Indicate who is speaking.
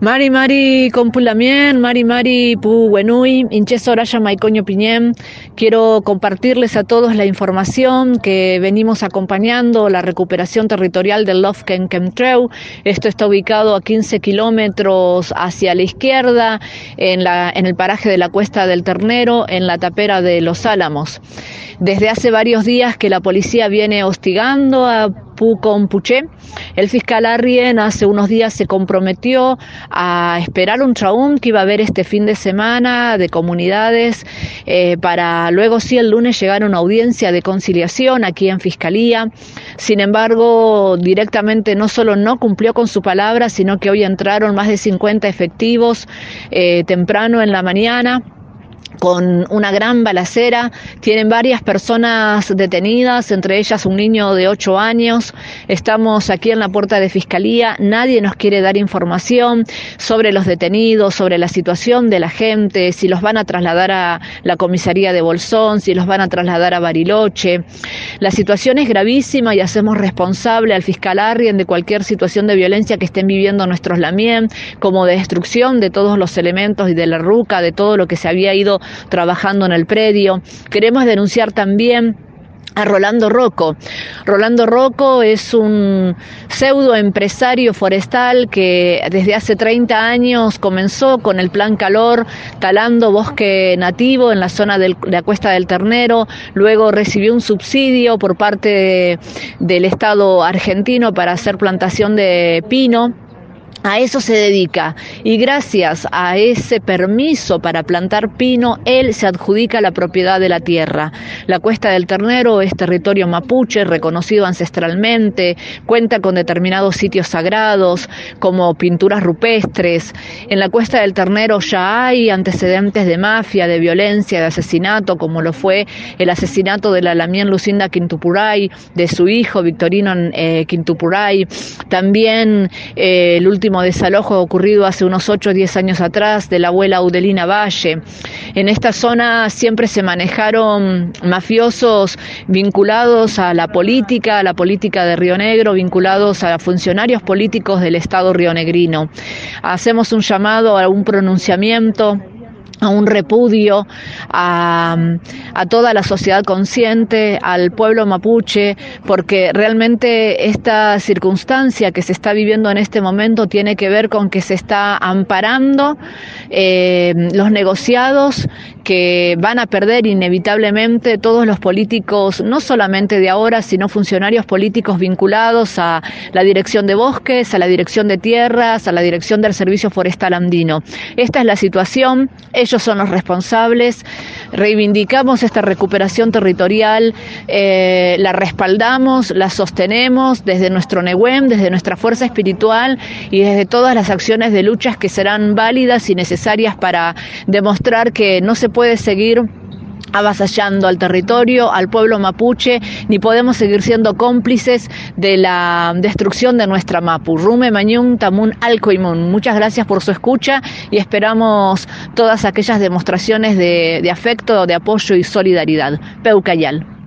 Speaker 1: Mari Mari Compulamien, Mari Mari Pu Wenui, Inches Oraya Maicoño Piñem. Quiero compartirles a todos la información que venimos acompañando, la recuperación territorial del Lofken Kemtreu. Esto está ubicado a 15 kilómetros hacia la izquierda, en, la, en el paraje de la Cuesta del Ternero, en la tapera de Los Álamos. Desde hace varios días que la policía viene hostigando a Puché. El fiscal Arrien hace unos días se comprometió a esperar un traún que iba a haber este fin de semana de comunidades eh, para luego sí el lunes llegar una audiencia de conciliación aquí en Fiscalía. Sin embargo, directamente no solo no cumplió con su palabra, sino que hoy entraron más de 50 efectivos eh, temprano en la mañana con una gran balacera. Tienen varias personas detenidas, entre ellas un niño de 8 años. Estamos aquí en la puerta de Fiscalía. Nadie nos quiere dar información sobre los detenidos, sobre la situación de la gente, si los van a trasladar a la comisaría de Bolsón, si los van a trasladar a Bariloche. La situación es gravísima y hacemos responsable al fiscal Arrien de cualquier situación de violencia que estén viviendo nuestros Lamien, como de destrucción de todos los elementos y de la ruca, de todo lo que se había ido trabajando en el predio. Queremos denunciar también a Rolando Rocco. Rolando Rocco es un pseudo empresario forestal que desde hace 30 años comenzó con el Plan Calor talando bosque nativo en la zona de la Cuesta del Ternero, luego recibió un subsidio por parte del Estado argentino para hacer plantación de pino a eso se dedica y gracias a ese permiso para plantar pino, él se adjudica la propiedad de la tierra. La Cuesta del Ternero es territorio mapuche reconocido ancestralmente, cuenta con determinados sitios sagrados como pinturas rupestres. En la Cuesta del Ternero ya hay antecedentes de mafia, de violencia, de asesinato, como lo fue el asesinato de la Lamien Lucinda Quintupuray, de su hijo Victorino eh, Quintupuray. También eh, el último desalojo ocurrido hace unos 8 o 10 años atrás de la abuela Udelina Valle. En esta zona siempre se manejaron mafiosos vinculados a la política, a la política de Río Negro, vinculados a funcionarios políticos del Estado rionegrino. Hacemos un llamado a un pronunciamiento a un repudio a, toda la sociedad consciente, al pueblo mapuche, porque realmente esta circunstancia que se está viviendo en este momento tiene que ver con que se está amparando eh, los negociados que van a perder inevitablemente todos los políticos, no solamente de ahora, sino funcionarios políticos vinculados a la dirección de bosques, a la dirección de tierras, a la dirección del servicio forestal andino. Esta es la situación ellos son los responsables, reivindicamos esta recuperación territorial, eh, la respaldamos, la sostenemos desde nuestro NEWEM, desde nuestra fuerza espiritual y desde todas las acciones de luchas que serán válidas y necesarias para demostrar que no se puede seguir avasallando al territorio, al pueblo mapuche, ni podemos seguir siendo cómplices de la destrucción de nuestra Mapu. Rume, Mañún, Tamun, Alcoimun. Muchas gracias por su escucha y esperamos todas aquellas demostraciones de, de afecto, de apoyo y solidaridad. Peucayal.